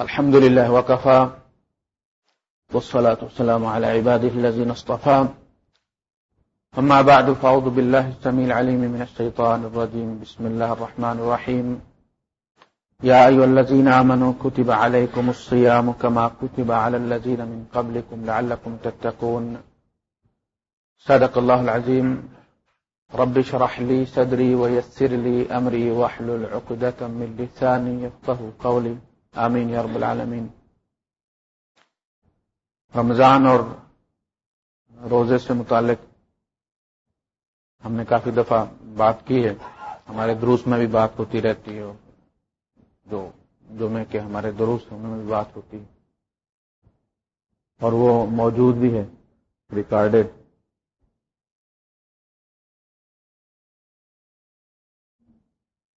الحمد لله وكفى، والصلاة والسلام على عباده الذين اصطفى. أما بعد، فأعوذ بالله السميع العليم من الشيطان الرجيم. بسم الله الرحمن الرحيم. يا أيها الذين آمنوا، كتب عليكم الصيام كما كتب على الذين من قبلكم لعلكم تتقون. صدق الله العظيم. رب شرح لي صدري ويسر لي أمري واحلل عقدة من لساني يفقه قولي. آمین یا رب العالمین۔ رمضان اور روزے سے متعلق ہم نے کافی دفعہ بات کی ہے۔ ہمارے دروس میں بھی بات ہوتی رہتی ہے جو جمعے کے ہمارے دروس ان میں بھی بات ہوتی ہے۔ اور وہ موجود بھی ہے ریکارڈیڈ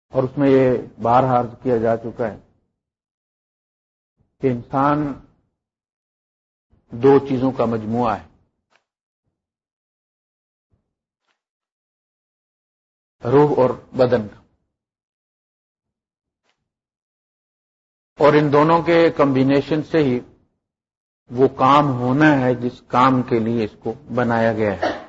اور اس میں یہ بار ہار کیا جا چکا ہے۔ کہ انسان دو چیزوں کا مجموعہ ہے۔ روح اور بدن۔ کا اور ان دونوں کے کمبینیشن سے ہی وہ کام ہونا ہے جس کام کے لیے اس کو بنایا گیا ہے۔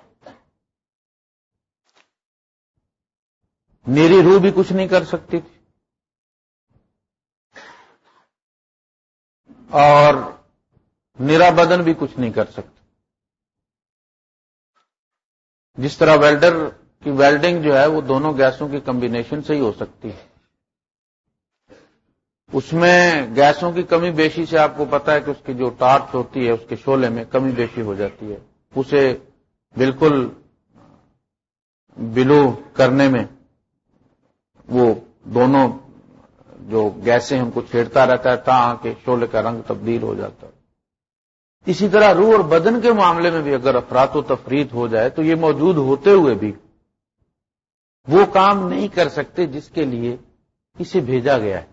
میری روح بھی کچھ نہیں کر سکتی تھی۔ اور میرا بدن بھی کچھ نہیں کر سکتا۔ جس طرح ویلڈر کی ویلڈنگ جو ہے وہ دونوں گیسوں کی کمبینیشن سے ہی ہو سکتی ہے۔ اس میں گیسوں کی کمی بیشی سے آپ کو پتا ہے کہ اس کی جو ٹارچ ہوتی ہے، اس کے شولے میں کمی بیشی ہو جاتی ہے۔ اسے بالکل بلو کرنے میں وہ دونوں جو گیسیں ہم کو چھیڑتا رہتا ہے تا کے شولے کا رنگ تبدیل ہو جاتا ہے۔ اسی طرح روح اور بدن کے معاملے میں بھی اگر افراد و تفریح ہو جائے تو یہ موجود ہوتے ہوئے بھی وہ کام نہیں کر سکتے جس کے لیے اسے بھیجا گیا ہے۔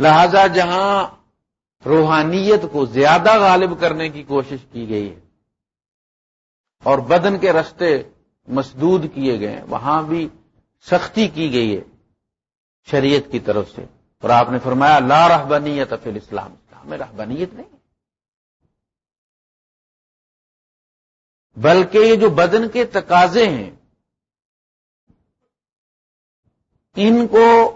لہذا جہاں روحانیت کو زیادہ غالب کرنے کی کوشش کی گئی ہے اور بدن کے رستے مسدود کیے گئے ہیں، وہاں بھی سختی کی گئی ہے۔ شریعت کی طرف سے۔ اور آپ نے فرمایا، لا رہبنیت فی الاسلام۔ اسلام میں رہبنیت نہیں۔ بلکہ یہ جو بدن کے تقاضے ہیں، ان کو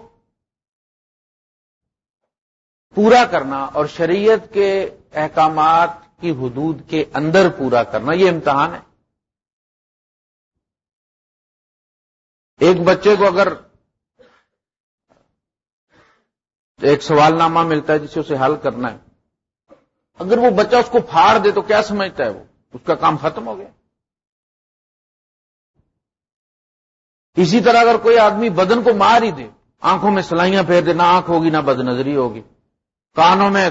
پورا کرنا اور شریعت کے احکامات کی حدود کے اندر پورا کرنا، یہ امتحان ہے۔ ایک بچے کو اگر ایک سوال نامہ ملتا ہے جسے اسے حل کرنا ہے۔ اگر وہ بچہ اس کو پھاڑ دے تو کیا سمجھتا ہے وہ؟ اس کا کام ختم ہو گیا۔ اسی طرح اگر کوئی آدمی بدن کو مار ہی دے، آنکھوں میں سلائیاں پھیر دے، نہ آنکھ ہوگی، نہ بد نظری ہوگی۔ کانوں میں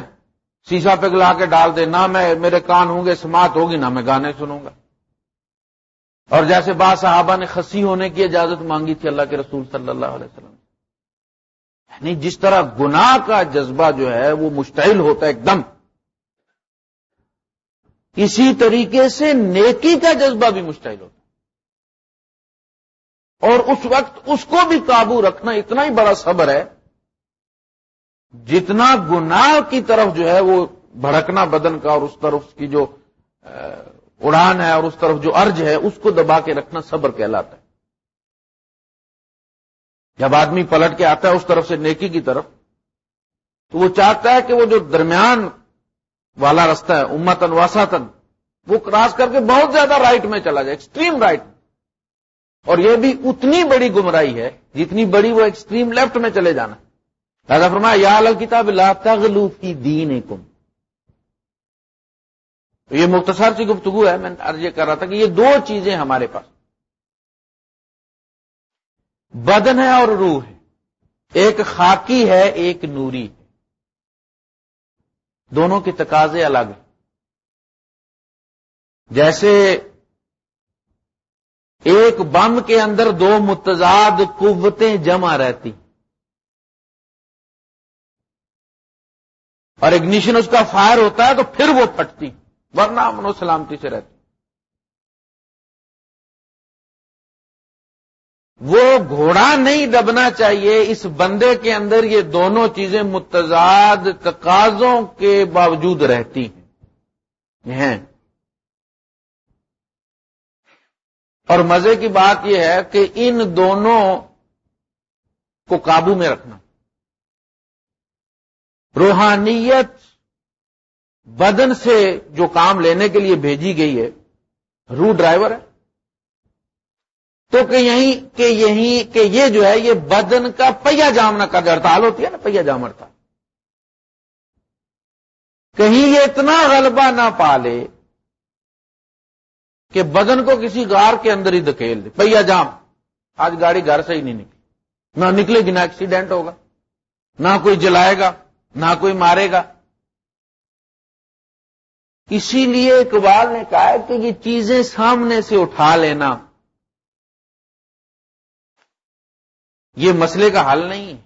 سیسا پگلا کے ڈال دے، نہ میں، میرے کان ہوں گے، سماعت ہوگی، نہ میں گانے سنوں گا۔ اور جیسے بعض صحابہ نے خسی ہونے کی اجازت مانگی تھی اللہ کے رسول صلی اللہ علیہ وسلم۔ یعنی جس طرح گناہ کا جذبہ جو ہے وہ مشتعل ہوتا ہے ایک دم، اسی طریقے سے نیکی کا جذبہ بھی مشتعل ہوتا ہے۔ اور اس وقت اس کو بھی قابو رکھنا اتنا ہی بڑا صبر ہے، جتنا گناہ کی طرف جو ہے وہ بھڑکنا بدن کا اور اس طرف کی جو اڑان ہے اور اس طرف جو ارج ہے، اس کو دبا کے رکھنا صبر کہلاتا ہے۔ جب آدمی پلٹ کے آتا ہے اس طرف سے نیکی کی طرف، تو وہ چاہتا ہے کہ وہ جو درمیان والا رستہ ہے امتن واساتن وہ کراس کر کے بہت زیادہ رائٹ میں چلا جائے ایکسٹریم رائٹ اور یہ بھی اتنی بڑی گمراہی ہے، جتنی بڑی وہ ایکسٹریم لیفٹ میں چلے جانا۔ راجا فرمایا، یا الگ کتاب لا تغلو کی دین کم یہ مختصر سی گفتگو ہے، میں عرض یہ کر رہا تھا کہ یہ دو چیزیں ہمارے پاس۔ بدن ہے اور روح ہے۔ ایک خاکی ہے، ایک نوری ہے۔ دونوں کے تقاضے الگ ہیں۔ جیسے ایک بم کے اندر دو متضاد قوتیں جمع رہتی۔ اور اگنیشن اس کا فائر ہوتا ہے تو پھر وہ پھٹتی، ورنہ امن و سلامتی سے رہتی۔ وہ گھوڑا نہیں دبنا چاہیے، اس بندے کے اندر یہ دونوں چیزیں متضاد تقاضوں کے باوجود رہتی ہیں۔ اور مزے کی بات یہ ہے کہ ان دونوں کو قابو میں رکھنا۔ روحانیت بدن سے جو کام لینے کے لیے بھیجی گئی ہے رو ڈرائیور ہے۔ تو کہ یہی کہ یہی کہ یہ جو ہے، یہ بدن کا پہیا جامنا کا جو ہڑتال ہوتی ہے نا، پہیا جام ہڑتال۔ کہیں یہ اتنا غلبہ نہ پالے کہ بدن کو کسی گار کے اندر ہی دکھیل دے۔ پہیا جام۔ آج گاڑی گھر سے ہی نہیں نکلی۔ نہ نکلے گی، نہ ایکسیڈنٹ ہوگا۔ نہ کوئی جلائے گا، نہ کوئی مارے گا۔ اسی لیے اقبال نے کہا کہ یہ چیزیں سامنے سے اٹھا لینا۔ یہ مسئلے کا حل نہیں ہے۔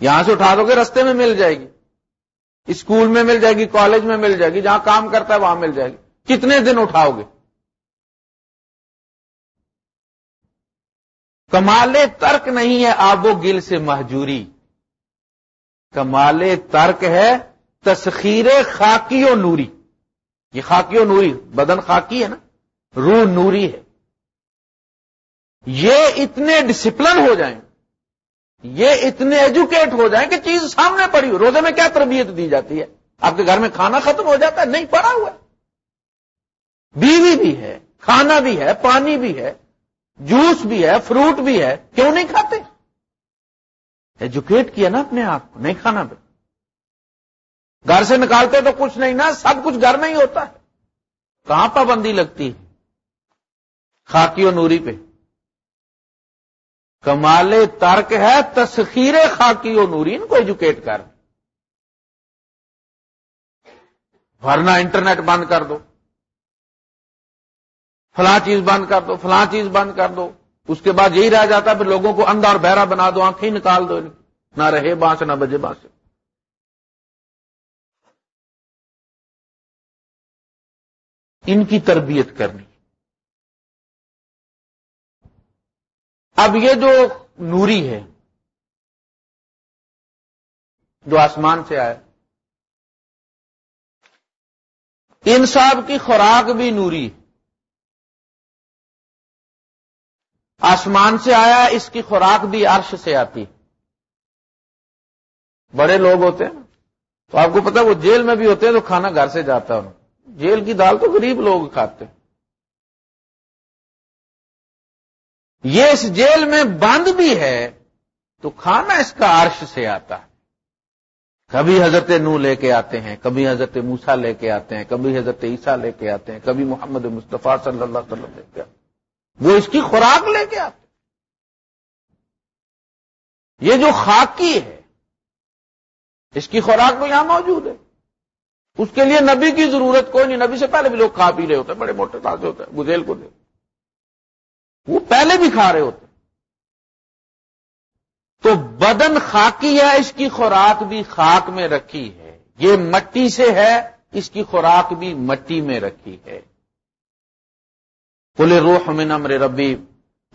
یہاں سے اٹھا دو گے، رستے میں مل جائے گی۔ اسکول میں مل جائے گی، کالج میں مل جائے گی، جہاں کام کرتا ہے وہاں مل جائے گی۔ کتنے دن اٹھاؤ گے؟ کمال ترک نہیں ہے آب و گل سے محجوری کمال ترک ہے تسخیر خاکی و نوری۔ یہ خاکی و نوری، بدن خاکی ہے نا۔ روح نوری ہے۔ یہ اتنے ڈسپلن ہو جائیں، یہ اتنے ایجوکیٹ ہو جائیں کہ چیز سامنے پڑی ہو روزے میں کیا تربیت دی جاتی ہے؟ آپ کے گھر میں کھانا ختم ہو جاتا ہے؟ نہیں، پڑا ہوا بیوی بھی ہے، کھانا بھی ہے، پانی بھی ہے، جوس بھی ہے فروٹ بھی ہے، کیوں نہیں کھاتے؟ ایجوکیٹ کیا نا اپنے آپ کو، نہیں کھانا بھی۔ گھر سے نکالتے تو کچھ نہیں نا، سب کچھ گھر میں ہی ہوتا ہے۔ کہاں پابندی لگتی ہے؟ خاکی و نوری پہ۔ کمال ترک ہے، تسخیر خاکی و نورین کو ایجوکیٹ کر۔ ورنہ انٹرنیٹ بند کر دو۔ فلاں چیز بند کر دو، فلاں چیز بند کر دو۔ اس کے بعد یہی رہ جاتا پھر لوگوں کو اندھا اور بہرا بنا دو، آنکھیں نکال دو۔ نہ رہے بانس، نہ بجے بانس۔ ان کی تربیت کرنی۔ اب یہ جو نوری ہے، جو آسمان سے آیا انصاف کی خوراک بھی نوری۔ آسمان سے آیا، اس کی خوراک بھی عرش سے آتی۔ بڑے لوگ ہوتے ہیں۔ تو آپ کو پتا وہ جیل میں بھی ہوتے ہیں تو کھانا گھر سے جاتا ہے۔ جیل کی دال تو غریب لوگ کھاتے ہیں۔ یہ اس جیل میں بند بھی ہے تو کھانا اس کا عرش سے آتا ہے۔ کبھی حضرت نو لے کے آتے ہیں، کبھی حضرت موسا لے کے آتے ہیں، کبھی حضرت عیسیٰ لے کے آتے ہیں، کبھی محمد مصطفیٰ صلی اللہ علیہ وسلم لے کے آتے ہیں۔ وہ اس کی خوراک لے کے آتے ہیں۔ یہ جو خاکی ہے، اس کی خوراک تو یہاں موجود ہے۔ اس کے لیے نبی کی ضرورت کوئی نہیں، نبی سے پہلے بھی لوگ کھا پی رہے ہوتے ہیں، بڑے موٹے تازے ہوتے ہیں، گزیل کو دے وہ پہلے بھی کھا رہے ہوتے تو بدن خاکی ہے، اس کی خوراک بھی خاک میں رکھی ہے۔ یہ مٹی سے ہے، اس کی خوراک بھی مٹی میں رکھی ہے۔ کل روح من امر ربی،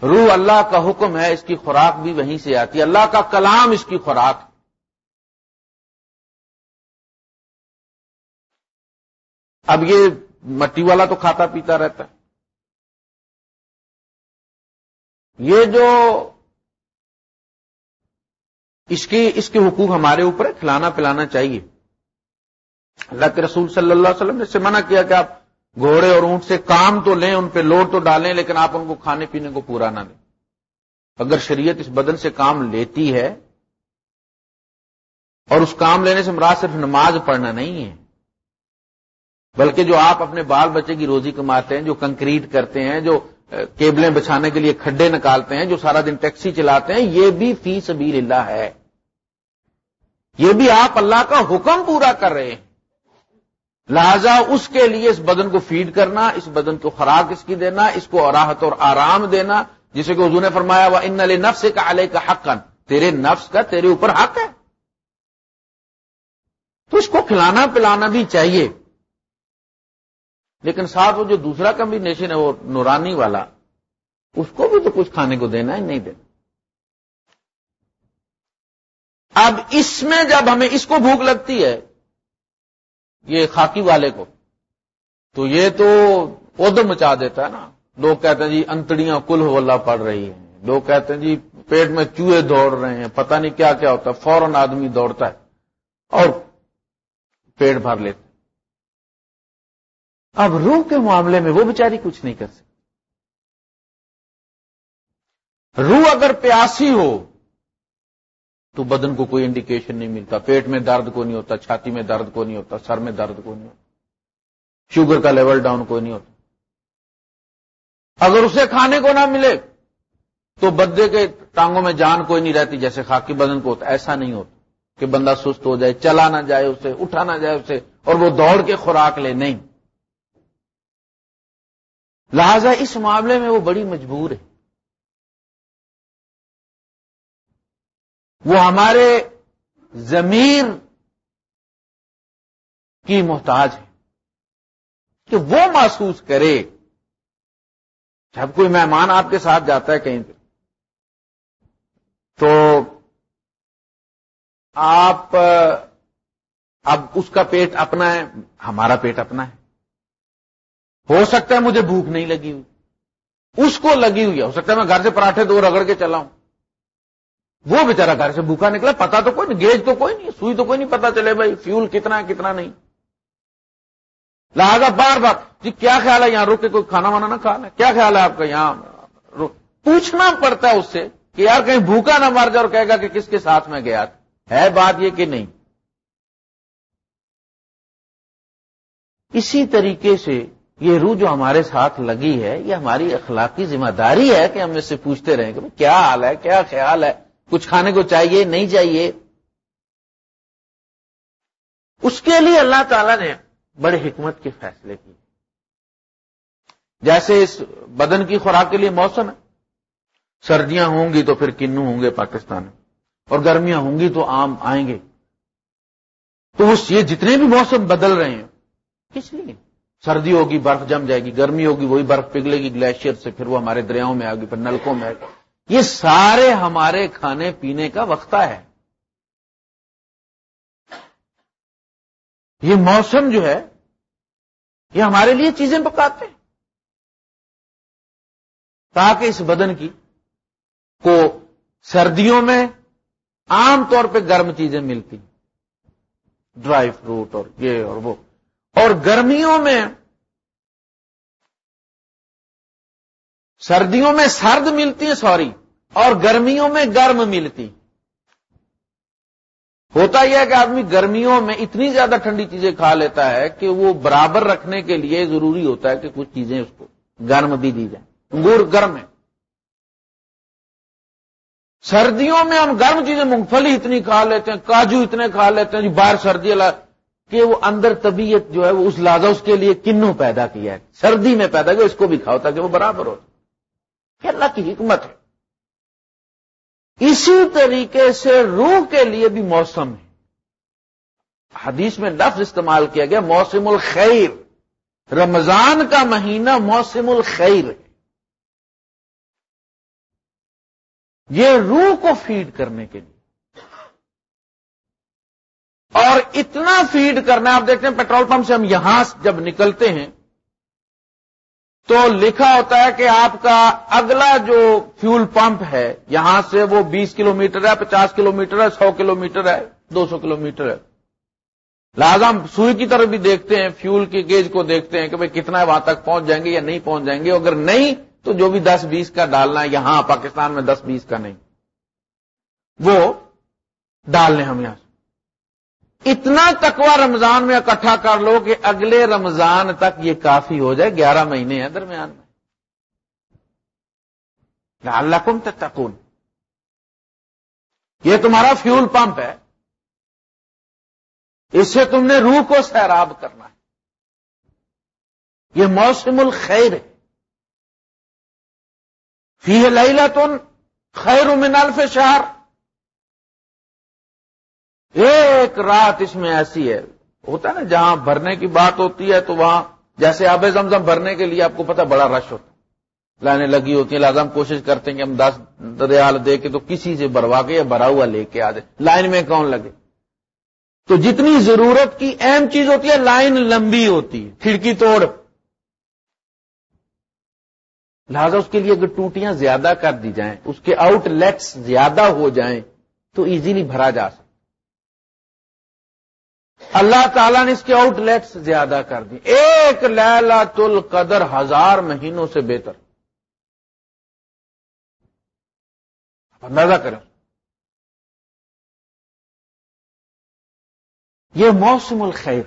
روح اللہ کا حکم ہے، اس کی خوراک بھی وہیں سے آتی ہے۔ اللہ کا کلام اس کی خوراک اب یہ مٹی والا تو کھاتا پیتا رہتا ہے۔ یہ جو اس کی، اس کے حقوق ہمارے اوپر ہے، کھلانا پلانا چاہیے۔ اللہ کے رسول صلی اللہ علیہ وسلم نے سے منع کیا کہ آپ گھوڑے اور اونٹ سے کام تو لیں، ان پہ لوڈ تو ڈالیں، لیکن آپ ان کو کھانے پینے کو پورا نہ دیں۔ اگر شریعت اس بدن سے کام لیتی ہے، اور اس کام لینے سے مراد صرف نماز پڑھنا نہیں ہے، بلکہ جو آپ اپنے بال بچے کی روزی کماتے ہیں، جو کنکریٹ کرتے ہیں، جو کیبلیں بچھانے کے لیے کھڈے نکالتے ہیں جو سارا دن ٹیکسی چلاتے ہیں، یہ بھی فی سبیل اللہ ہے۔ یہ بھی آپ اللہ کا حکم پورا کر رہے ہیں۔ لہذا اس کے لیے اس بدن کو فیڈ کرنا، اس بدن کو خوراک اس کی دینا، اس کو راحت اور آرام دینا، جسے کہ حضور نے فرمایا وہ ان علی نفس کا علیہ کا حق تیرے نفس کا تیرے اوپر حق ہے۔ تو اس کو کھلانا پلانا بھی چاہیے۔ لیکن ساتھ وہ جو دوسرا کمبینیشن ہے وہ نورانی والا، اس کو بھی تو کچھ کھانے کو دینا ہے، نہیں دینا۔ اب اس میں جب ہمیں اس کو بھوک لگتی ہے، یہ خاکی والے کو، تو یہ تو ادھر مچا دیتا ہے نا۔ لوگ کہتے ہیں جی انتڑیاں کل ہو پڑ رہی ہیں۔ لوگ کہتے ہیں جی پیٹ میں چوہے دوڑ رہے ہیں، پتہ نہیں کیا کیا ہوتا ہے، فوراً آدمی دوڑتا ہے اور پیٹ بھر لیتے اب روح کے معاملے میں وہ بیچاری کچھ نہیں کر سکتی روح اگر پیاسی ہو، تو بدن کو کوئی انڈیکیشن نہیں ملتا۔ پیٹ میں درد کو نہیں ہوتا، چھاتی میں درد کو نہیں ہوتا، سر میں درد کو نہیں ہوتا۔ شوگر کا لیول ڈاؤن کوئی نہیں ہوتا۔ اگر اسے کھانے کو نہ ملے، تو بدے کے ٹانگوں میں جان کوئی نہیں رہتی، جیسے خاکی بدن کو ہوتا۔ ایسا نہیں ہوتا کہ بندہ سست ہو جائے، چلا نہ جائے اسے، اٹھا نہ جائے اسے اور وہ دوڑ کے خوراک لے۔ نہیں۔ لہذا اس معاملے میں وہ بڑی مجبور ہے۔ وہ ہمارے ضمیر کی محتاج ہے۔ کہ وہ محسوس کرے جب کوئی مہمان آپ کے ساتھ جاتا ہے کہیں پہ۔ تو آپ، اب اس کا پیٹ اپنا ہے، ہمارا پیٹ اپنا ہے۔ ہو سکتا ہے مجھے بھوک نہیں لگی ہوئی۔ اس کو لگی ہوئی ہے۔ ہو سکتا ہے میں گھر سے پراٹھے دو رگڑ کے چلا ہوں وہ بےچارا گھر سے بھوکا نکلا، پتا تو کوئی نہیں، گیج تو کوئی نہیں، سوئی تو کوئی نہیں، پتا چلے بھائی فیول کتنا ہے، کتنا نہیں۔ لہذا بار بار جی کیا خیال ہے یہاں روک کے کوئی کھانا وانا نہ کھانا کیا خیال ہے آپ کا یہاں پوچھنا پڑتا ہے اس سے کہ یار کہیں بھوکا نہ مر جائے اور کہے گا کہ کس کے ساتھ میں گیا ہے بات یہ کہ نہیں؟ اسی طریقے سے یہ روح جو ہمارے ساتھ لگی ہے، یہ ہماری اخلاقی ذمہ داری ہے کہ ہم اس سے پوچھتے رہیں کہ کیا حال ہے، کیا خیال ہے؟ کچھ کھانے کو چاہیے، نہیں چاہیے؟ اس کے لیے اللہ تعالی نے بڑے حکمت کے فیصلے کیے۔ جیسے اس بدن کی خوراک کے لیے موسم ہے۔ سردیاں ہوں گی تو پھر کنو ہوں گے پاکستان۔ میں اور گرمیاں ہوں گی تو آم آئیں گے۔ تو اس یہ جتنے بھی موسم بدل رہے ہیں، کس لیے؟ سردی ہوگی، برف جم جائے گی، گرمی ہوگی، وہی برف پگھلے گی گلیشیئر سے، پھر وہ ہمارے دریاؤں میں آئے گی پھر نلکوں میں آئے گی یہ سارے ہمارے کھانے پینے کا وقتہ ہے۔ یہ موسم جو ہے، یہ ہمارے لیے چیزیں پکاتے ہیں۔ تاکہ اس بدن کی، کو سردیوں میں عام طور پہ گرم چیزیں ملتی۔ ڈرائی فروٹ اور یہ اور وہ۔ اور گرمیوں میں سردیوں میں سرد ملتی ہیں سوری، اور گرمیوں میں گرم ملتی۔ ہوتا یہ ہے کہ آدمی گرمیوں میں اتنی زیادہ ٹھنڈی چیزیں کھا لیتا ہے کہ وہ برابر رکھنے کے لیے ضروری ہوتا ہے کہ کچھ چیزیں اس کو گرم بھی دی جائیں۔ انگور گرم ہے۔ سردیوں میں ہم گرم چیزیں مونگ پھلی اتنی کھا لیتے ہیں، کاجو اتنے کھا لیتے ہیں جی باہر سردی کہ وہ اندر طبیعت جو ہے وہ اس لازا اس کے لیے کنو پیدا کیا ہے۔ سردی میں پیدا کیا، اس کو بھی کھاؤ تاکہ وہ برابر ہو۔ کہ اللہ کی حکمت ہے۔ اسی طریقے سے روح کے لیے بھی موسم ہے۔ حدیث میں لفظ استعمال کیا گیا، موسم الخیر۔ رمضان کا مہینہ موسم الخیر ہے۔ یہ روح کو فیڈ کرنے کے لیے۔ اور اتنا فیڈ کرنا آپ دیکھتے ہیں پیٹرول پمپ سے ہم یہاں جب نکلتے ہیں، تو لکھا ہوتا ہے کہ آپ کا اگلا جو فیول پمپ ہے، یہاں سے وہ بیس کلو میٹر ہے، پچاس کلو میٹر ہے، سو کلو میٹر ہے، دو سو کلو میٹر ہے۔ لہٰذا ہم سوئی کی طرف بھی دیکھتے ہیں فیول کی گیج کو دیکھتے ہیں کہ بھائی کتنا وہاں تک پہنچ جائیں گے یا نہیں پہنچ جائیں گے۔ اگر نہیں، تو جو بھی دس بیس کا ڈالنا ہے، یہاں پاکستان میں دس بیس کا نہیں۔ وہ ڈالنے ہم یہاں سے۔ اتنا تکوا رمضان میں اکٹھا کر لو کہ اگلے رمضان تک یہ کافی ہو جائے، گیارہ مہینے ہیں درمیان میں۔ اللہ کم تکون یہ تمہارا فیول پمپ ہے۔ اس سے تم نے روح کو سیراب کرنا ہے۔ یہ موسم الخیر ہے۔ فی لیلا تن خیر من الف شہر۔ ایک رات اس میں ایسی ہے، ہوتا ہے نا، جہاں بھرنے کی بات ہوتی ہے تو وہاں جیسے آب زمزم بھرنے کے لیے آپ کو پتا بڑا رش ہوتا ہے۔ لائنیں لگی ہوتی ہیں لہٰذا ہم کوشش کرتے ہیں کہ ہم دس ریال دے کے تو کسی سے بروا کے یا بھرا ہوا لے کے آ جائے۔ لائن میں کون لگے؟ تو جتنی ضرورت کی اہم چیز ہوتی ہے، لائن لمبی ہوتی ہے، کھڑکی توڑ۔ لہذا اس کے لیے اگر ٹوٹیاں زیادہ کر دی جائیں، اس کے آؤٹ لیٹس زیادہ ہو جائیں، تو ایزیلی بھرا جا سکتا اللہ تعالیٰ نے اس کے آؤٹ لیٹس زیادہ کر دی۔ ایک لیلا تل قدر ہزار مہینوں سے بہتر۔ اندازہ کریں۔ یہ موسم الخیر۔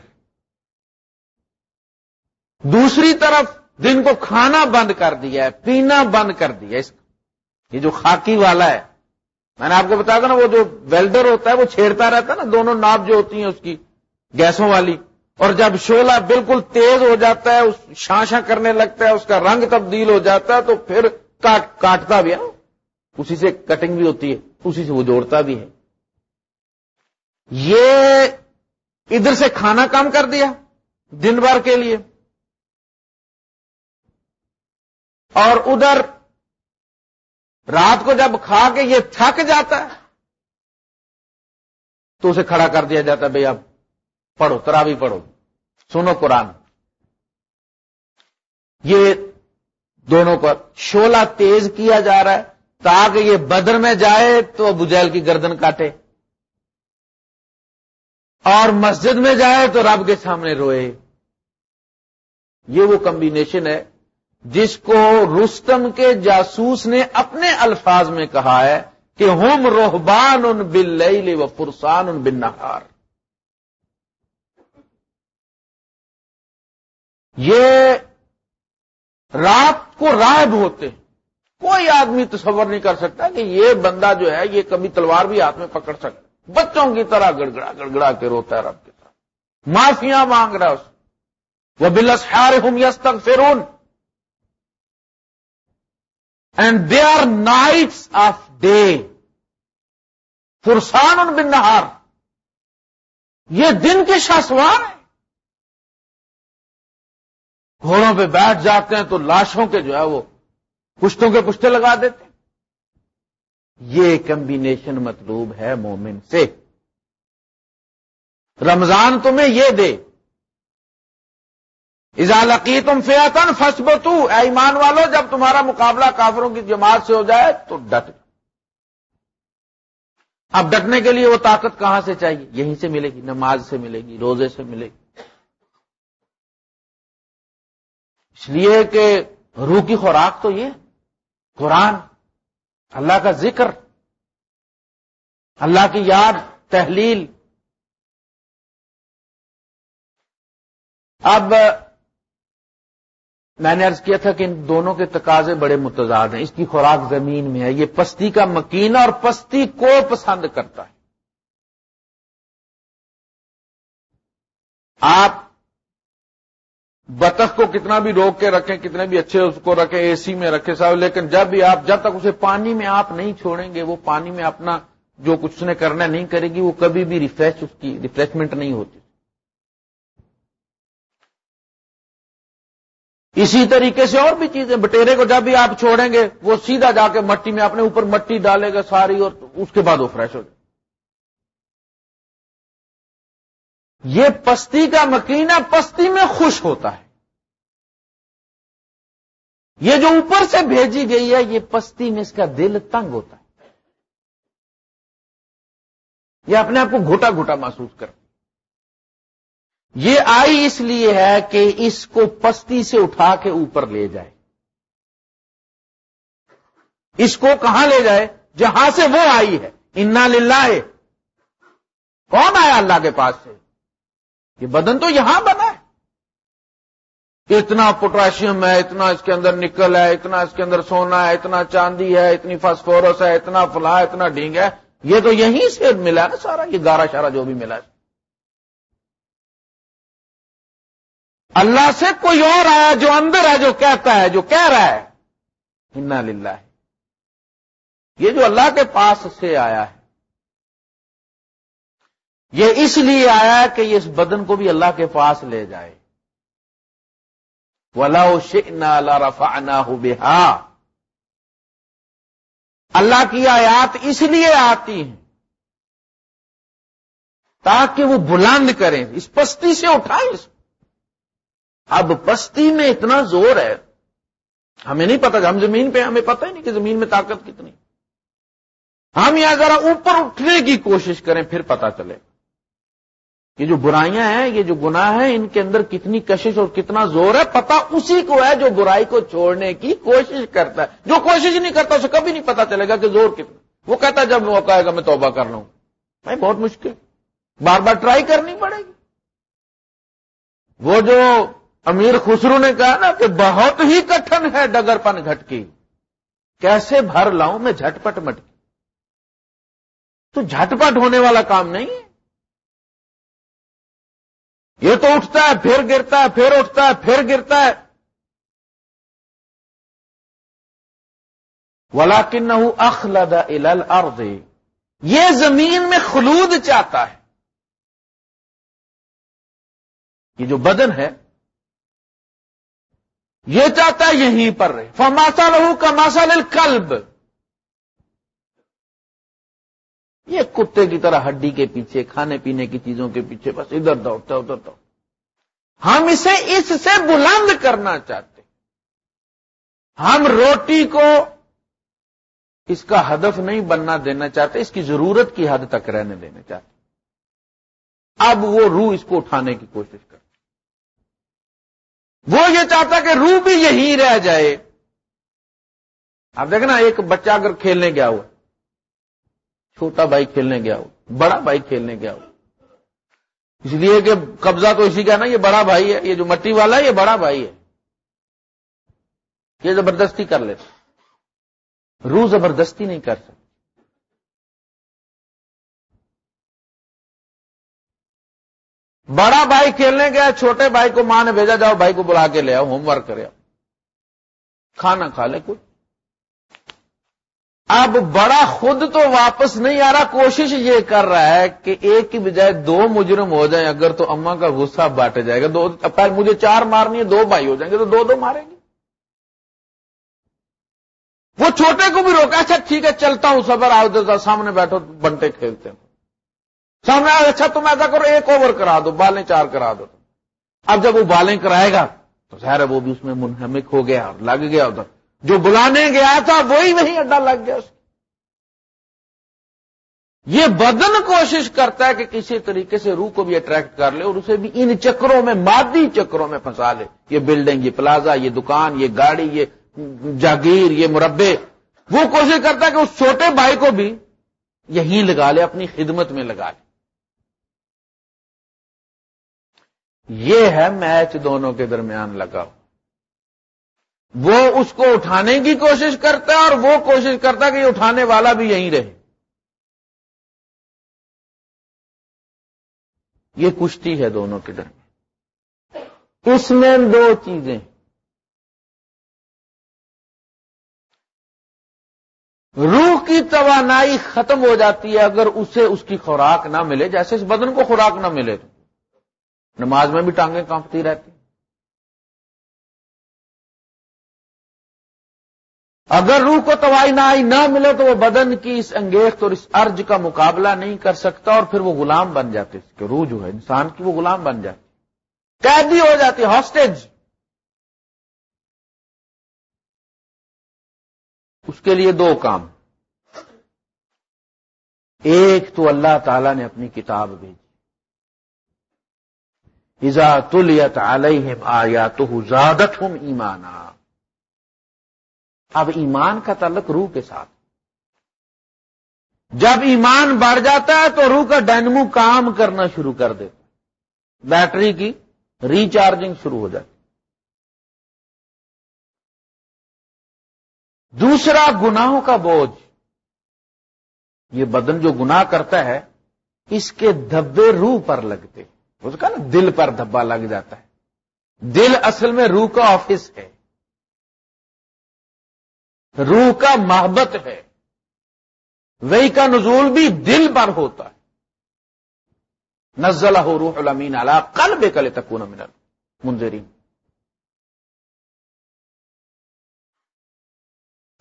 دوسری طرف دن کو کھانا بند کر دیا ہے، پینا بند کر دیا اس یہ جو خاکی والا ہے، میں نے آپ کو بتایا تھا نا، وہ جو ویلڈر ہوتا ہے، وہ چھیڑتا رہتا ہے نا، دونوں ناپ جو ہوتی ہیں اس کی۔ گیسوں والی۔ اور جب شولہ بالکل تیز ہو جاتا ہے، اس شاشا کرنے لگتا ہے، اس کا رنگ تبدیل ہو جاتا ہے، تو پھر کاٹ کاٹتا بھی ہے۔ اسی سے کٹنگ بھی ہوتی ہے، اسی سے وہ جوڑتا بھی ہے۔ یہ ادھر سے کھانا کام کر دیا دن بھر کے لیے۔ اور ادھر رات کو جب کھا کے یہ تھک جاتا ہے، تو اسے کھڑا کر دیا جاتا ہے بھائی اب پڑھو ترا بھی پڑھو۔ سنو قرآن۔ یہ دونوں پر شولہ تیز کیا جا رہا ہے تاکہ یہ بدر میں جائے تو بجیل کی گردن کاٹے۔ اور مسجد میں جائے تو رب کے سامنے روئے۔ یہ وہ کمبینیشن ہے جس کو رستم کے جاسوس نے اپنے الفاظ میں کہا ہے کہ ہوم روحبان ان بل و فرسان ان بن نہار یہ رات کو رائب ہوتے ہیں۔ کوئی آدمی تصور نہیں کر سکتا کہ یہ بندہ جو ہے، یہ کبھی تلوار بھی ہاتھ میں پکڑ سکتا بچوں کی طرح گڑگڑا گڑگڑا کے روتا ہے رب کے ساتھ۔ معافیاں مانگ رہا اس وہ بلس ہار ہوں یس تک فرون and they are knights of day فرسان بن نہار۔ یہ دن کے شاسوار ہیں۔ گھوڑوں پہ بیٹھ جاتے ہیں تو لاشوں کے جو ہے وہ پشتوں کے پشتے لگا دیتے ہیں۔ یہ کمبینیشن مطلوب ہے مومن سے۔ رمضان تمہیں یہ دے۔ ازالقی تم فیاتن فسبتو اے ایمان والو، جب تمہارا مقابلہ کافروں کی جماعت سے ہو جائے تو ڈٹ۔ اب ڈٹنے کے لیے وہ طاقت کہاں سے چاہیے؟ یہیں سے ملے گی، نماز سے ملے گی، روزے سے ملے گی۔ اس لیے کہ روح کی خوراک تو یہ قرآن، اللہ کا ذکر، اللہ کی یاد، تحلیل۔ اب میں نے ارض کیا تھا کہ ان دونوں کے تقاضے بڑے متضاد ہیں۔ اس کی خوراک زمین میں ہے۔ یہ پستی کا مکینہ اور پستی کو پسند کرتا ہے۔ آپ بطخ کو کتنا بھی روک کے رکھیں، کتنے بھی اچھے اس کو رکھیں، اے سی میں رکھے صاحب، لیکن جب بھی آپ، جب تک اسے پانی میں آپ نہیں چھوڑیں گے، وہ پانی میں اپنا جو کچھ اس نے کرنا نہیں کرے گی، وہ کبھی بھی ریفریش اس کی، ریفریشمنٹ نہیں ہوتی۔ اسی طریقے سے اور بھی چیزیں، بٹیرے کو جب بھی آپ چھوڑیں گے، وہ سیدھا جا کے مٹی میں اپنے اوپر مٹی ڈالے گا ساری اور اس کے بعد وہ فریش ہو جائے۔ یہ پستی کا مکینہ پستی میں خوش ہوتا ہے۔ یہ جو اوپر سے بھیجی گئی ہے، یہ پستی میں اس کا دل تنگ ہوتا ہے۔ یہ اپنے آپ کو گھٹا گھٹا محسوس کرتا یہ آئی اس لیے ہے کہ اس کو پستی سے اٹھا کے اوپر لے جائے۔ اس کو کہاں لے جائے؟ جہاں سے وہ آئی ہے۔ انا للہ کون آیا اللہ کے پاس سے؟ یہ بدن تو یہاں بنا ہے۔ اتنا پوٹاشیم ہے، اتنا اس کے اندر نکل ہے، اتنا اس کے اندر سونا ہے، اتنا چاندی ہے، اتنی فاسفورس ہے، اتنا فلاح اتنا ڈینگ ہے۔ یہ تو یہیں سے ملا نا سارا، یہ گارا شارا جو بھی ملا۔ ہے اللہ سے کوئی اور آیا جو اندر ہے، جو کہتا ہے، جو کہہ رہا ہے ہنا للہ ہے یہ جو اللہ کے پاس سے آیا ہے۔ یہ اس لیے آیا کہ یہ اس بدن کو بھی اللہ کے پاس لے جائے۔ ولا شکنا اللہ رفا نہ ہو بہا اللہ کی آیات اس لیے آتی ہیں تاکہ وہ بلند کریں، اس پستی سے اٹھائیں اس اب پستی میں اتنا زور ہے، ہمیں نہیں پتا، ہم زمین پہ، ہمیں پتہ ہی نہیں کہ زمین میں طاقت کتنی۔ ہم یہاں ذرا اوپر اٹھنے کی کوشش کریں، پھر پتا چلے۔ یہ جو برائیاں ہیں، یہ جو گناہ ہیں، ان کے اندر کتنی کشش اور کتنا زور ہے پتا اسی کو ہے جو برائی کو چھوڑنے کی کوشش کرتا ہے۔ جو کوشش نہیں کرتا، اسے کبھی نہیں پتا چلے گا کہ زور کتنا وہ کہتا ہے، جب موقع آئے گا، میں توبہ کر لوں۔ بھائی، بہت مشکل۔ بار بار ٹرائی کرنی پڑے گی۔ وہ جو امیر خسرو نے کہا نا کہ بہت ہی کٹن ہے ڈگر پن گھٹکی کیسے بھر لاؤں میں جھٹ پٹ مٹکی؟ تو جھٹ پٹ ہونے والا کام نہیں ہے۔ یہ تو اٹھتا ہے، پھر گرتا ہے، پھر اٹھتا ہے، پھر گرتا ہے۔ ولا کن اخلد الارض یہ زمین میں خلود چاہتا ہے۔ یہ جو بدن ہے، یہ چاہتا ہے یہیں پر رہے۔ فماسا لہو کا ماسا کلب یہ کتے کی طرح ہڈی کے پیچھے، کھانے پینے کی چیزوں کے پیچھے، بس ادھر دوڑتا ادھر دوڑتا ہم اسے اس سے بلند کرنا چاہتے ہم روٹی کو اس کا ہدف نہیں بننا دینا چاہتے، اس کی ضرورت کی حد تک رہنے دینا چاہتے۔ اب وہ روح اس کو اٹھانے کی کوشش کرتے۔ وہ یہ چاہتا کہ روح بھی یہی رہ جائے۔ آپ دیکھنا، ایک بچہ اگر کھیلنے گیا ہوا چھوٹا بھائی کھیلنے گیا ہو، بڑا بھائی کھیلنے گیا ہو۔ اس لیے کہ قبضہ تو اسی کا نا، یہ بڑا بھائی ہے، یہ جو مٹی والا ہے، یہ بڑا بھائی ہے۔ یہ زبردستی کر لیتے روح زبردستی نہیں کر سکتے بڑا بھائی کھیلنے گیا، چھوٹے بھائی کو ماں نے بھیجا، جاؤ بھائی کو بلا کے لے آؤ، ہوم ورک کرے آؤ۔ کھانا کھا لے، کچھ۔ اب بڑا خود تو واپس نہیں آ رہا، کوشش یہ کر رہا ہے کہ ایک کی بجائے دو مجرم ہو جائیں، اگر تو اما کا غصہ بانٹے جائے گا، دو مجھے چار مارنی ہے، دو بھائی ہو جائیں گے تو دو دو ماریں گے۔ وہ چھوٹے کو بھی روکا اچھا ٹھیک ہے، چلتا ہوں صبر آؤ سامنے بیٹھو، بنٹے کھیلتے ہیں۔ سامنے اچھا تم ایسا کرو، ایک اوور کرا دو، بالیں چار کرا دو۔ اب جب وہ بالیں کرائے گا تو ظاہر ہے وہ بھی اس میں منہمک ہو گیا، لگ گیا ادھر۔ جو بلانے گیا تھا وہی وہی اڈا لگ گیا اس یہ بدن کوشش کرتا ہے کہ کسی طریقے سے روح کو بھی اٹریکٹ کر لے اور اسے بھی ان چکروں میں، مادی چکروں میں پھنسا لے۔ یہ بلڈنگ یہ پلازا یہ دکان، یہ گاڑی، یہ جاگیر، یہ مربے وہ کوشش کرتا ہے کہ اس چھوٹے بھائی کو بھی یہیں لگا لے، اپنی خدمت میں لگا لے۔ یہ ہے میچ دونوں کے درمیان لگا وہ اس کو اٹھانے کی کوشش کرتا اور وہ کوشش کرتا کہ یہ اٹھانے والا بھی یہیں رہے۔ یہ کشتی ہے دونوں کے درمیان۔ اس میں دو چیزیں۔ روح کی توانائی ختم ہو جاتی ہے اگر اسے اس کی خوراک نہ ملے، جیسے اس بدن کو خوراک نہ ملے تو۔ نماز میں بھی ٹانگیں کانپتی رہتی۔ اگر روح کو توانائی نہ ملے تو وہ بدن کی اس انگیخت اور اس ارج کا مقابلہ نہیں کر سکتا اور پھر وہ غلام بن جاتے اس کے روح جو ہے انسان کی وہ غلام بن جاتی قیدی ہو جاتی، ہاسٹیج۔ اس کے لیے دو کام۔ ایک تو اللہ تعالی نے اپنی کتاب بھیجی۔ ایزا تلیت علیہم آیا تو زیادت ہم ایمانا۔ اب ایمان کا تعلق روح کے ساتھ۔ جب ایمان بڑھ جاتا ہے تو روح کا ڈائنمو کام کرنا شروع کر دیتا بیٹری کی ریچارجنگ شروع ہو جاتی۔ دوسرا گناہوں کا بوجھ۔ یہ بدن جو گناہ کرتا ہے، اس کے دھبے روح پر لگتے۔ اس کا نا، دل پر دھبا لگ جاتا ہے۔ دل اصل میں روح کا آفس ہے۔ روح کا محبت ہے۔ وہی کا نزول بھی دل پر ہوتا ہے۔ نزلہ ہو روح الامین علا کل بے کل تک منل منظرین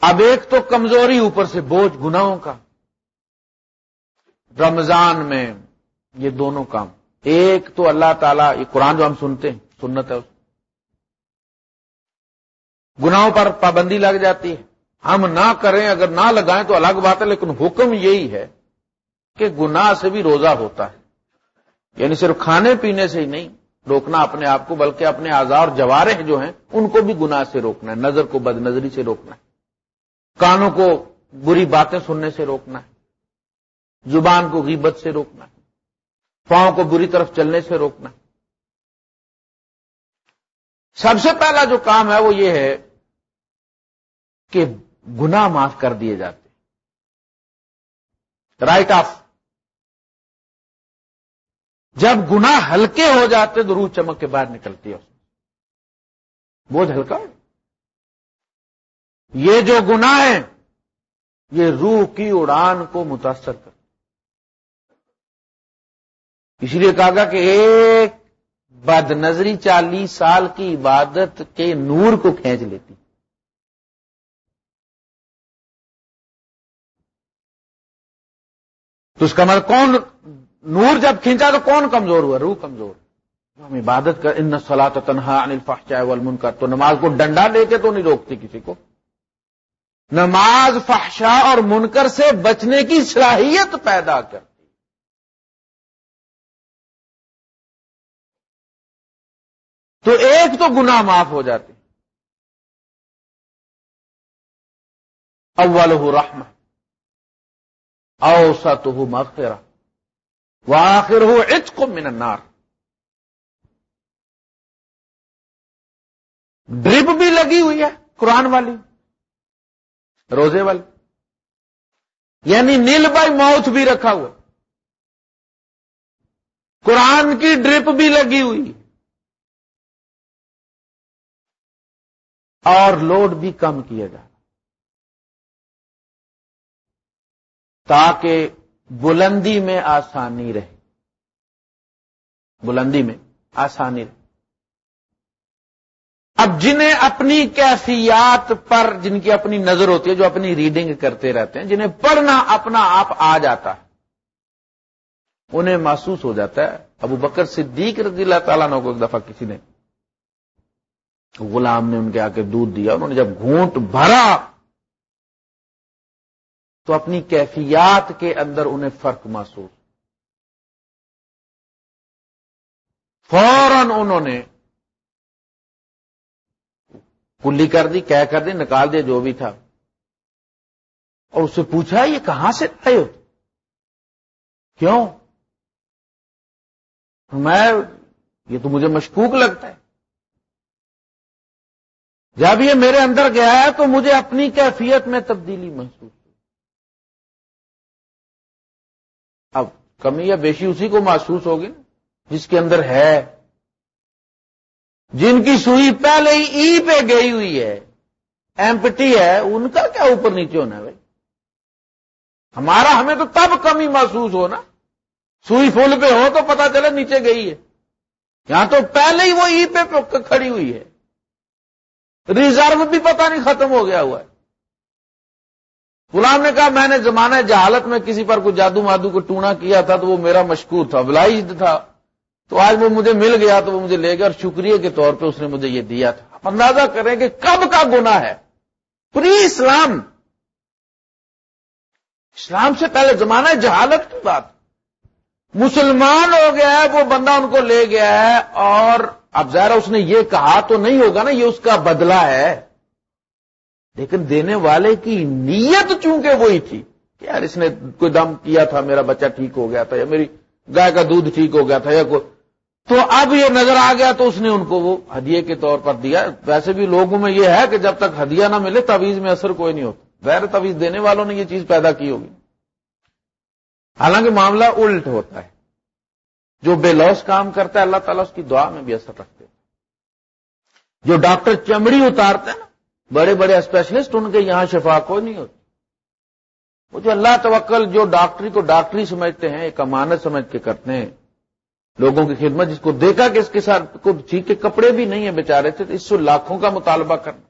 اب ایک تو کمزوری اوپر سے بوجھ گناہوں کا۔ رمضان میں یہ دونوں کام۔ ایک تو اللہ تعالیٰ، یہ قرآن جو ہم سنتے ہیں، سنت ہے اس۔ گناہوں پر پابندی لگ جاتی ہے۔ ہم نہ کریں، اگر نہ لگائیں تو الگ بات ہے، لیکن حکم یہی ہے کہ گناہ سے بھی روزہ ہوتا ہے۔ یعنی صرف کھانے پینے سے ہی نہیں، روکنا اپنے آپ کو، بلکہ اپنے آزار جوارے جو ہیں، ان کو بھی گناہ سے روکنا ہے، نظر کو بد نظری سے روکنا ہے۔ کانوں کو بری باتیں سننے سے روکنا ہے۔ زبان کو غیبت سے روکنا ہے۔ پاؤں کو بری طرف چلنے سے روکنا ہے۔ سب سے پہلا جو کام ہے وہ یہ ہے کہ گناہ معاف کر دیے جاتے رائٹ آف جب گناہ ہلکے ہو جاتے تو روح چمک کے باہر نکلتی ہے بوجھ ہلکا یہ جو گناہ ہے یہ روح کی اڑان کو متاثر کر اس لیے کہا گا کہ ایک بد نظری چالیس سال کی عبادت کے نور کو کھینچ لیتی۔ تو اس کا مطلب کون نور جب کھینچا تو کون کمزور ہوا؟ روح کمزور۔ ہم عبادت کر، ان سلا تو تنہا انفاش چائے ولمن تو نماز کو ڈنڈا لے کے تو نہیں روکتی کسی کو۔ نماز فحشا اور منکر سے بچنے کی صلاحیت پیدا کرتی۔ تو ایک تو گناہ معاف ہو جاتے۔ اول رحم اوسط ہو مغفرہ آخر ہو عطق من النار. ڈرپ بھی لگی ہوئی ہے قرآن والی، روزے والی یعنی نیل بائی ماؤتھ بھی رکھا ہوا قرآن کی ڈرپ بھی لگی ہوئی۔ اور لوڈ بھی کم کیا جائے تاکہ بلندی میں آسانی رہے۔ بلندی میں آسانی رہے۔ اب جنہیں اپنی کیفیات پر جن کی اپنی نظر ہوتی ہے، جو اپنی ریڈنگ کرتے رہتے ہیں، جنہیں پڑھنا اپنا آپ آ جاتا ہے، انہیں محسوس ہو جاتا ہے، ابو بکر صدیق رضی اللہ تعالیٰ نے کو ایک دفعہ کسی نے غلام نے ان کے آ کے دودھ دیا، انہوں نے جب گھونٹ بھرا تو اپنی کیفیات کے اندر انہیں فرق محسوس فوراً انہوں نے کلی کر دی، کہہ کر دی، نکال دیا جو بھی تھا۔ اور اس سے پوچھا، یہ کہاں سے آئے ہو؟ کیوں؟ میں، یہ تو مجھے مشکوک لگتا ہے۔ جب یہ میرے اندر گیا ہے تو مجھے اپنی کیفیت میں تبدیلی محسوس اب کمی یا بیشی اسی کو محسوس ہوگی جس کے اندر ہے۔ جن کی سوئی پہلے ہی ای پہ گئی ہوئی ہے، ایمپٹی ہے، ان کا کیا اوپر نیچے ہونا ہے بھائی؟ ہمارا ہمیں تو تب کمی محسوس ہو نا سوئی فل پہ ہو تو پتا چلے نیچے گئی ہے۔ یہاں تو پہلے ہی وہ ای پہ کھڑی ہوئی ہے۔ ریزرو بھی پتہ نہیں ختم ہو گیا ہوا ہے۔ غلام نے کہا میں نے زمانہ جہالت میں کسی پر کوئی جادو مادو کو ٹونا کیا تھا تو وہ میرا مشکور تھا بلائزد تھا۔ تو آج وہ مجھے مل گیا تو وہ مجھے لے گیا اور شکریہ کے طور پہ اس نے مجھے یہ دیا تھا۔ آپ اندازہ کریں کہ کب کا گنا ہے۔ پری اسلام۔ اسلام سے پہلے زمانہ جہالت کی بات۔ مسلمان ہو گیا ہے، وہ بندہ ان کو لے گیا ہے اور اب ظاہر اس نے یہ کہا تو نہیں ہوگا نا، یہ اس کا بدلہ ہے۔ لیکن دینے والے کی نیت چونکہ وہی تھی کہ یار اس نے کوئی دم کیا تھا، میرا بچہ ٹھیک ہو گیا تھا، یا میری گائے کا دودھ ٹھیک ہو گیا تھا، یا کوئی۔ تو اب یہ نظر آ گیا تو اس نے ان کو وہ ہدیے کے طور پر دیا۔ ویسے بھی لوگوں میں یہ ہے کہ جب تک ہدیہ نہ ملے تویز میں اثر کوئی نہیں ہوتا۔ غیر تویز دینے والوں نے یہ چیز پیدا کی ہوگی۔ حالانکہ معاملہ الٹ ہوتا ہے۔ جو بے لوس کام کرتا ہے، اللہ تعالیٰ اس کی دعا میں بھی اثر رکھتے جو ڈاکٹر چمڑی اتارتے ہیں نا بڑے بڑے اسپیشلسٹ ان کے یہاں شفا کوئی نہیں ہوتی۔ وہ جو اللہ توکل جو ڈاکٹری کو ڈاکٹری سمجھتے ہیں، ایک امانت سمجھ کے کرتے ہیں۔ لوگوں کی خدمت جس کو دیکھا کہ اس کے ساتھ ٹھیک کے کپڑے بھی نہیں ہیں بیچارے تھے تو اس سے لاکھوں کا مطالبہ کرنا۔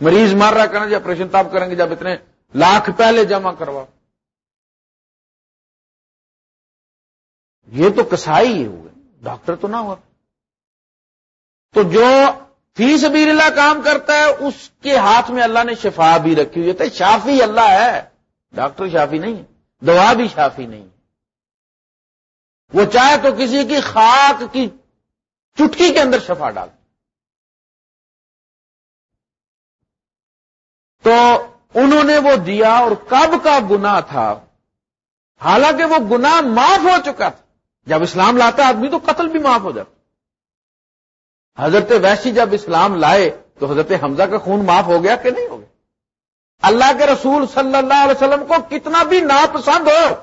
مریض مر رہا کرنا جی آپریشن تب کریں گے جب اتنے لاکھ پہلے جمع کروا یہ تو کسائی ہوئے، ڈاکٹر تو نہ ہوا تو جو فی سبیل اللہ کام کرتا ہے، اس کے ہاتھ میں اللہ نے شفا بھی رکھی ہوئی ہے۔ شافی اللہ ہے۔ ڈاکٹر شافی نہیں ہے دوا بھی شافی نہیں۔ وہ چاہے تو کسی کی خاک کی چٹکی کے اندر شفا ڈال۔ تو انہوں نے وہ دیا اور کب کا گنا تھا؟ حالانکہ وہ گنا معاف ہو چکا تھا۔ جب اسلام لاتا آدمی تو قتل بھی معاف ہو جاتا حضرت ویسی جب اسلام لائے تو حضرت حمزہ کا خون معاف ہو گیا کہ نہیں ہو گیا؟ اللہ کے رسول صلی اللہ علیہ وسلم کو کتنا بھی ناپسند ہو،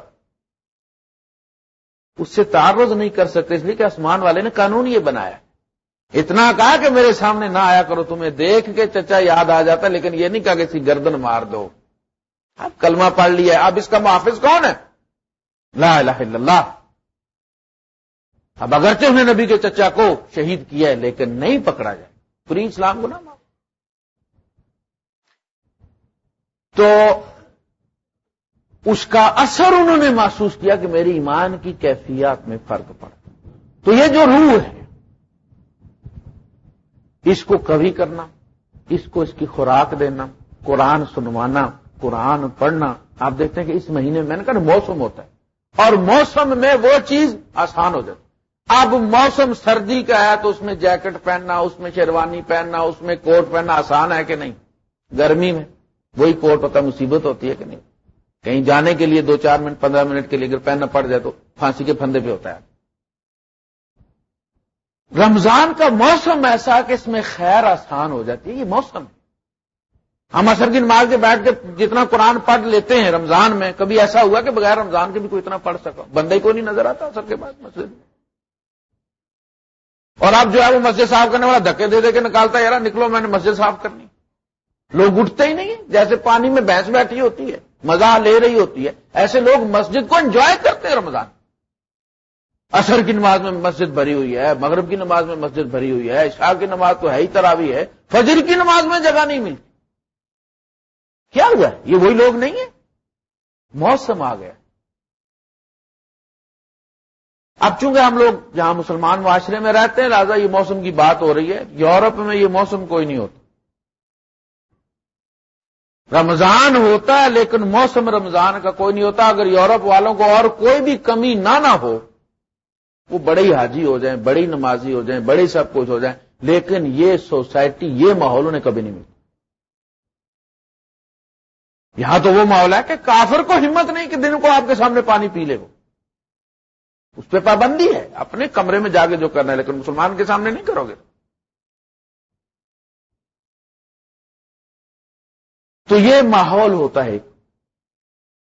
اس سے تعرض نہیں کر سکتے، اس لیے کہ آسمان والے نے قانون یہ بنایا۔ اتنا کہا کہ میرے سامنے نہ آیا کرو، تمہیں دیکھ کے چچا یاد آ جاتا لیکن یہ نہیں کہا کہ اسی گردن مار دو۔ اب کلمہ پڑھ لیا اب اس کا محافظ کون ہے؟ لا الہ الا اللہ۔ اب اگرچہ انہیں نبی کے چچا کو شہید کیا ہے، لیکن نہیں پکڑا جائے۔ پوری اسلام کو نہ مانو تو اس کا اثر انہوں نے محسوس کیا کہ میری ایمان کی کیفیات میں فرق پڑا۔ تو یہ جو روح ہے، اس کو کبھی کرنا، اس کو اس کی خوراک دینا، قرآن سنوانا، قرآن پڑھنا۔ آپ دیکھتے ہیں کہ اس مہینے میں نے کہا موسم ہوتا ہے۔ اور موسم میں وہ چیز آسان ہو جاتی اب موسم سردی کا ہے تو اس میں جیکٹ پہننا، اس میں شیروانی پہننا، اس میں کوٹ پہننا آسان ہے کہ نہیں؟ گرمی میں وہی کوٹ ہوتا ہے، مصیبت ہوتی ہے کہ نہیں؟ کہیں جانے کے لیے دو چار منٹ، پندرہ منٹ کے لیے اگر پہننا پڑ جائے تو پھانسی کے پھندے پہ ہوتا ہے۔ رمضان کا موسم ایسا کہ اس میں خیر آسان ہو جاتی ہے، یہ موسم ہے۔ ہم اثر کی نماز کے بیٹھ کے جتنا قرآن پڑھ لیتے ہیں رمضان میں، کبھی ایسا ہوا کہ بغیر رمضان کے بھی کوئی اتنا پڑھ سکا، بندے کو نہیں نظر آتا اثر کے بعد مسجد میں۔ اور آپ جو ہے وہ مسجد صاف کرنے والا دھکے دے دے کے نکالتا ہے، یار نکلو، میں نے مسجد صاف کرنی لوگ اٹھتے ہی نہیں ہیں، جیسے پانی میں بھینس بیٹھی ہوتی ہے مزہ لے رہی ہوتی ہے۔ ایسے لوگ مسجد کو انجوائے کرتے ہیں رمضان۔ اثر کی نماز میں مسجد بھری ہوئی ہے، مغرب کی نماز میں مسجد بھری ہوئی ہے شاہ کی نماز تو ہے ہی تراوی ہے، فجر کی نماز میں جگہ نہیں ملتی۔ کیا ہوا؟ ہے یہ وہی لوگ نہیں ہیں؟ موسم آ گیا۔ اب چونکہ ہم لوگ جہاں مسلمان معاشرے میں رہتے ہیں، لہٰذا یہ موسم کی بات ہو رہی ہے، یورپ میں یہ موسم کوئی نہیں ہوتا۔ رمضان ہوتا ہے، لیکن موسم رمضان کا کوئی نہیں ہوتا۔ اگر یورپ والوں کو اور کوئی بھی کمی نہ نہ ہو، وہ بڑے ہی حاجی ہو جائیں بڑی نمازی ہو جائیں بڑی سب کچھ ہو جائیں، لیکن یہ سوسائٹی، یہ ماحول انہیں کبھی نہیں ملتا۔ یہاں تو وہ ماحول ہے کہ کافر کو ہمت نہیں کہ دن کو آپ کے سامنے پانی پی لے وہ۔ اس پہ پابندی ہے۔ اپنے کمرے میں جا کے جو کرنا ہے، لیکن مسلمان کے سامنے نہیں کرو گے۔ تو یہ ماحول ہوتا ہے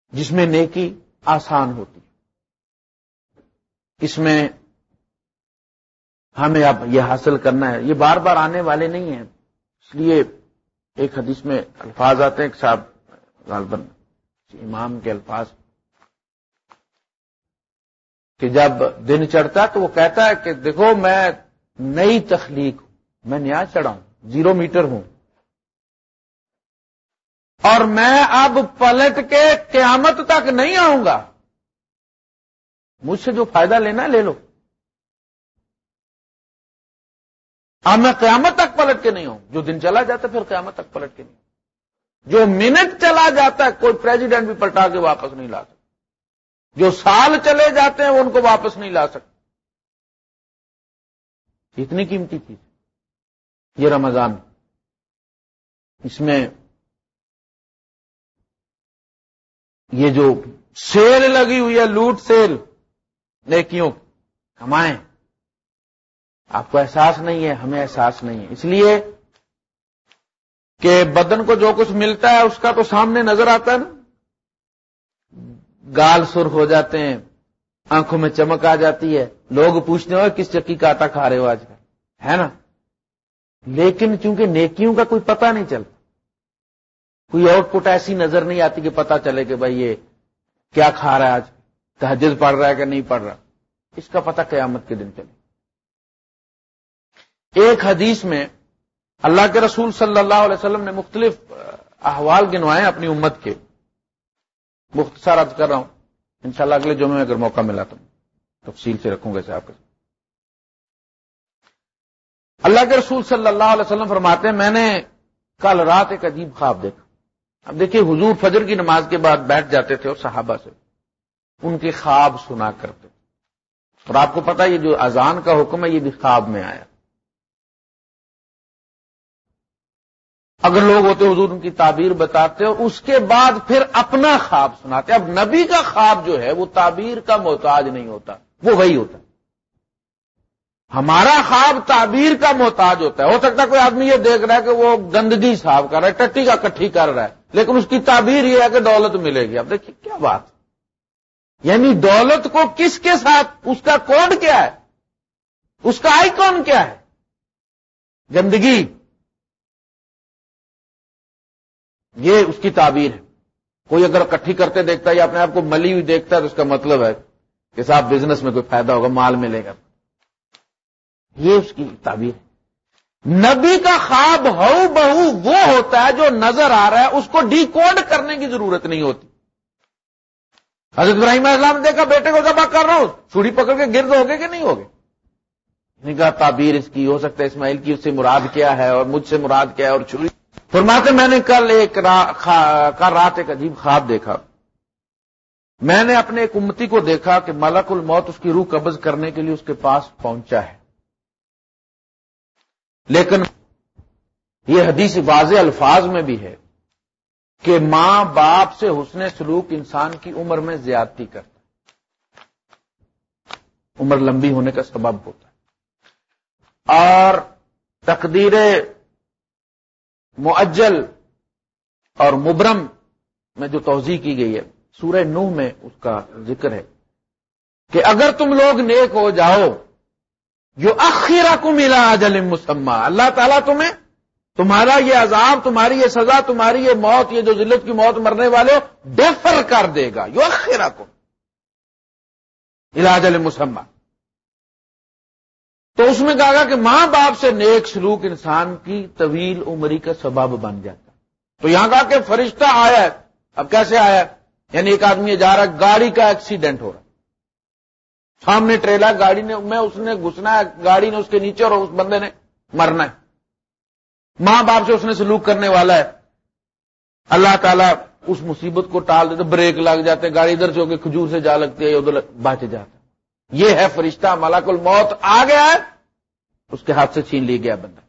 جس میں نیکی آسان ہوتی اس میں ہمیں اب یہ حاصل کرنا ہے۔ یہ بار بار آنے والے نہیں ہیں۔ اس لیے ایک حدیث میں الفاظ آتے ہیں، ایک صاحب غالباً امام کے الفاظ کہ جب دن چڑھتا تو وہ کہتا ہے کہ دیکھو میں نئی تخلیق ہوں، میں نیا چڑھا ہوں، زیرو میٹر ہوں۔ اور میں اب پلٹ کے قیامت تک نہیں آؤں گا۔ مجھ سے جو فائدہ لینا لے لو۔ اب میں قیامت تک پلٹ کے نہیں ہوں جو دن چلا جاتا پھر قیامت تک پلٹ کے نہیں ہوں جو منٹ چلا جاتا ہے، کوئی پریزیڈنٹ بھی پلٹا کے واپس نہیں لا سکتا۔ جو سال چلے جاتے ہیں وہ ان کو واپس نہیں لا سکتے۔ اتنی قیمتی چیز۔ یہ رمضان۔ اس میں یہ جو سیل لگی ہوئی ہے، لوٹ سیل، نیکیوں کمائیں آپ کو احساس نہیں ہے، ہمیں احساس نہیں ہے۔ اس لیے کہ بدن کو جو کچھ ملتا ہے، اس کا تو سامنے نظر آتا ہے نا۔ گال سر ہو جاتے ہیں، آنکھوں میں چمک آ جاتی ہے۔ لوگ پوچھتے ہو کس چکی کا آٹا کھا رہے ہو آج کل؟ ہے نا؟ لیکن چونکہ نیکیوں کا کوئی پتہ نہیں چلتا، کوئی آؤٹ پٹ ایسی نظر نہیں آتی کہ پتا چلے کہ بھائی یہ کیا کھا رہا ہے آج۔ تحجد پڑھ رہا ہے کہ نہیں پڑھ رہا؟ اس کا پتہ قیامت کے دن چلے ایک حدیث میں اللہ کے رسول صلی اللہ علیہ وسلم نے مختلف احوال گنوائے اپنی امت کے۔ مختصر عرض کر رہا ہوں۔ انشاءاللہ اگلے جمعے میں اگر موقع ملا تو تفصیل سے رکھوں گا آپ کے اللہ کے رسول صلی اللہ علیہ وسلم فرماتے ہیں، میں نے کل رات ایک عجیب خواب دیکھا۔ اب دیکھیے، حضور فجر کی نماز کے بعد بیٹھ جاتے تھے اور صحابہ سے ان کے خواب سنا کرتے اور آپ کو پتا یہ جو اذان کا حکم ہے، یہ بھی خواب میں آیا۔ اگر لوگ ہوتے حضور ان کی تعبیر بتاتے اور اس کے بعد پھر اپنا خواب سناتے اب نبی کا خواب جو ہے، وہ تعبیر کا محتاج نہیں ہوتا، وہ وہی ہوتا ہمارا خواب تعبیر کا محتاج ہوتا ہے۔ ہو سکتا ہے کوئی آدمی یہ دیکھ رہا ہے کہ وہ گندگی صاف کر رہا ہے، ٹٹی کا کٹھی کر رہا ہے، لیکن اس کی تعبیر یہ ہے کہ دولت ملے گی۔ اب دیکھیے، کیا بات یعنی دولت کو کس کے ساتھ؟ اس کا کوڈ کیا ہے؟ اس کا آئی کون کیا ہے؟ گندگی۔ یہ اس کی تعبیر ہے۔ کوئی اگر کٹھی کرتے دیکھتا ہے یا اپنے آپ کو ملی ہوئی دیکھتا ہے تو اس کا مطلب ہے کہ صاحب بزنس میں کوئی فائدہ ہوگا، مال ملے گا۔ یہ اس کی تعبیر ہے۔ نبی کا خواب ہو بہو وہ ہوتا ہے جو نظر آ رہا ہے، اس کو ڈی کوڈ کرنے کی ضرورت نہیں ہوتی۔ حضرت ابراہیم اسلام نے دیکھا، بیٹے کو ذبح کر رہا ہوں چھڑی پکڑ کے گرد ہوگے کہ نہیں ہوگے؟ کہا تعبیر اس کی، ہو سکتا ہے اسماعیل کی اس سے مراد کیا ہے اور مجھ سے مراد کیا ہے اور چھری فرماتے میں نے کل ایک کل رات ایک عجیب خواب دیکھا۔ میں نے اپنے ایک امتی کو دیکھا کہ ملک الموت اس کی روح قبض کرنے کے لیے اس کے پاس پہنچا ہے۔ لیکن یہ حدیث واضح الفاظ میں بھی ہے کہ ماں باپ سے حسن سلوک انسان کی عمر میں زیادتی کرتا عمر لمبی ہونے کا سبب ہوتا ہے۔ اور تقدیر معجل اور مبرم میں جو توضیح کی گئی ہے، سورہ نوح میں اس کا ذکر ہے کہ اگر تم لوگ نیک ہو جاؤ جو اخیرا کو ملا اجل مسمہ، اللہ تعالیٰ تمہیں تمہارا یہ عذاب، تمہاری یہ سزا، تمہاری یہ موت، یہ جو ذلت کی موت مرنے والے ڈیفر کر دے گا یو اخیرا کو علاج مسمہ۔ تو اس میں کہا گا کہ ماں باپ سے نیک سلوک انسان کی طویل عمری کا سبب بن جاتا تو یہاں کہا کہ فرشتہ آیا ہے۔ اب کیسے آیا یعنی ایک آدمی جا رہا گاڑی کا ایکسیڈنٹ ہو رہا سامنے ٹریلا گاڑی نے، میں اس نے گھسنا ہے، گاڑی نے اس کے نیچے اور اس بندے نے مرنا ہے۔ ماں باپ سے اس نے سلوک کرنے والا ہے۔ اللہ تعالیٰ اس مصیبت کو ٹال دیتے بریک لگ جاتے گاڑی ادھر سے ہو کے کھجور سے جا لگتی ہے، ادھر بچ جاتا یہ ہے فرشتہ ملاک الموت۔ آ گیا ہے اس کے ہاتھ سے چھین لی گیا بندہ۔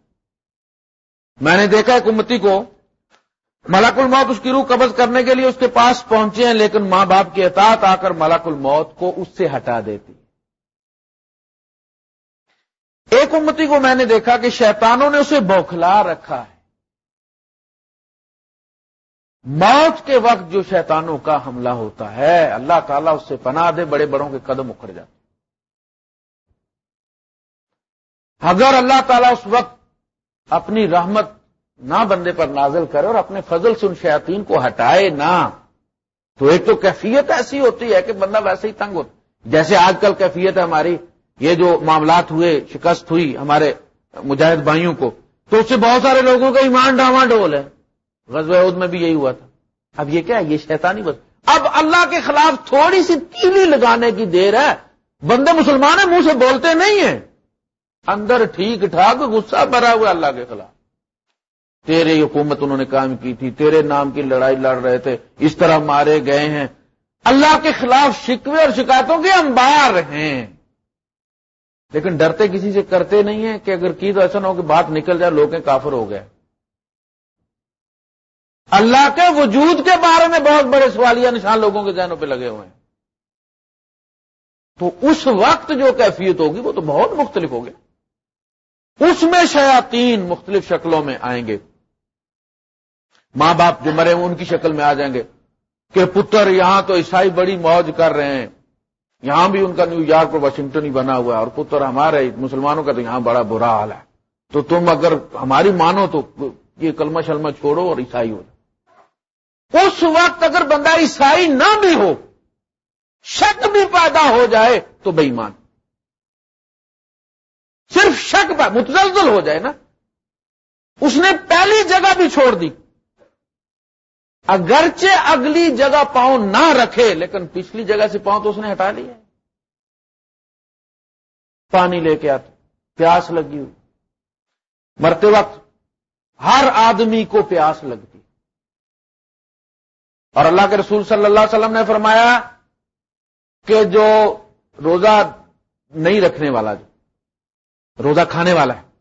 میں نے دیکھا ایک امتی کو ملاک الموت، اس کی روح قبض کرنے کے لیے اس کے پاس پہنچے ہیں، لیکن ماں باپ کی اطاعت آ کر ملاک الموت کو اس سے ہٹا دیتی۔ ایک امتی کو میں نے دیکھا کہ شیطانوں نے اسے بوکھلا رکھا ہے۔ موت کے وقت جو شیطانوں کا حملہ ہوتا ہے، اللہ تعالیٰ اس سے پناہ دے، بڑے بڑوں کے قدم اکھڑ جاتے اگر اللہ تعالیٰ اس وقت اپنی رحمت نہ بندے پر نازل کرے اور اپنے فضل سے ان شیاطین کو ہٹائے نہ، تو ایک تو کیفیت ایسی ہوتی ہے کہ بندہ ویسے ہی تنگ ہوتا جیسے آج کل کیفیت ہے ہماری، یہ جو معاملات ہوئے، شکست ہوئی ہمارے مجاہد بھائیوں کو، تو اس سے بہت سارے لوگوں کا ایمان ڈاواں ڈول ہے۔ غزب میں بھی یہی ہوا تھا۔ اب یہ کیا ہے؟ یہ شیطانی بس۔ اب اللہ کے خلاف تھوڑی سی تیلی لگانے کی دیر ہے۔ بندے مسلمان ہیں، منہ سے بولتے نہیں ہیں۔ اندر ٹھیک ٹھاک غصہ بھرا ہوا اللہ کے خلاف۔ تیرے حکومت انہوں نے کام کی تھی، تیرے نام کی لڑائی لڑ رہے تھے، اس طرح مارے گئے ہیں۔ اللہ کے خلاف شکوے اور شکایتوں کے انبار ہیں۔ لیکن ڈرتے کسی سے کرتے نہیں ہیں کہ اگر کی تو ایسا نہ ہو کہ بات نکل جائے، لوگ کافر ہو گئے۔ اللہ کے وجود کے بارے میں بہت بڑے سوالیہ نشان لوگوں کے ذہنوں پہ لگے ہوئے ہیں۔ تو اس وقت جو کیفیت ہوگی وہ تو بہت مختلف ہوگی۔ اس میں شیاتین مختلف شکلوں میں آئیں گے۔ ماں باپ جو مرے ان کی شکل میں آ جائیں گے کہ پتر یہاں تو عیسائی بڑی موج کر رہے ہیں۔ یہاں بھی ان کا نیو یارک اور واشنگٹن ہی بنا ہوا ہے اور پتر ہمارے مسلمانوں کا تو یہاں بڑا برا حال ہے۔ تو تم اگر ہماری مانو تو یہ کلمہ شلمہ چھوڑو اور عیسائی ہو اس وقت اگر بندہ عیسائی نہ بھی ہو، شک بھی پیدا ہو جائے تو بے ایمان۔ صرف شک پر متزلزل ہو جائے نا۔ اس نے پہلی جگہ بھی چھوڑ دی۔ اگرچہ اگلی جگہ پاؤں نہ رکھے، لیکن پچھلی جگہ سے پاؤں تو اس نے ہٹا لیا۔ پانی لے کے آتے، پیاس لگی ہوئی۔ مرتے وقت ہر آدمی کو پیاس لگتی۔ اور اللہ کے رسول صلی اللہ علیہ وسلم نے فرمایا کہ جو روزہ نہیں رکھنے والا جو روزہ کھانے والا ہے۔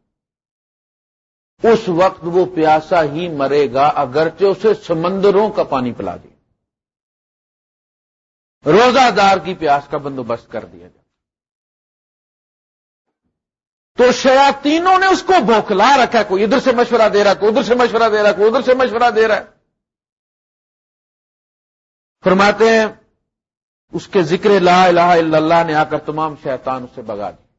اس وقت وہ پیاسا ہی مرے گا اگرچہ اسے سمندروں کا پانی پلا دے۔ روزہ دار کی پیاس کا بندوبست کر دیا جائے۔ تو شیاتینوں نے اس کو بوکھلا رکھا ہے، کوئی ادھر سے مشورہ دے رہا ہے، کوئی ادھر سے مشورہ دے رہا ہے، کوئی ادھر سے مشورہ دے رہا ہے۔ فرماتے ہیں، اس کے ذکر لا الہ الا اللہ نے آ کر تمام شیطان اسے بگا دی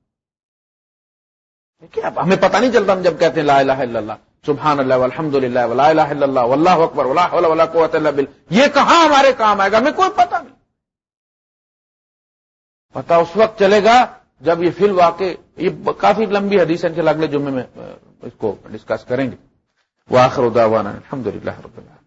ہمیں پتہ نہیں چلتا ہم جب کہتے ہیں لا الہ الا اللہ، سبحان اللہ الحمد للہ ولا الہ الا اللہ، واللہ اکبر، ولا حول ولا قوت الا بالله یہ کہاں ہمارے کام آئے گا؟ ہمیں کوئی پتہ نہیں۔ پتہ اس وقت چلے گا جب یہ فی الواقع، یہ کافی لمبی حدیث ہے ان کے اگلے جمعے میں اس کو ڈسکس کریں گے۔ وہ آخر الحمد للہ رب اللہ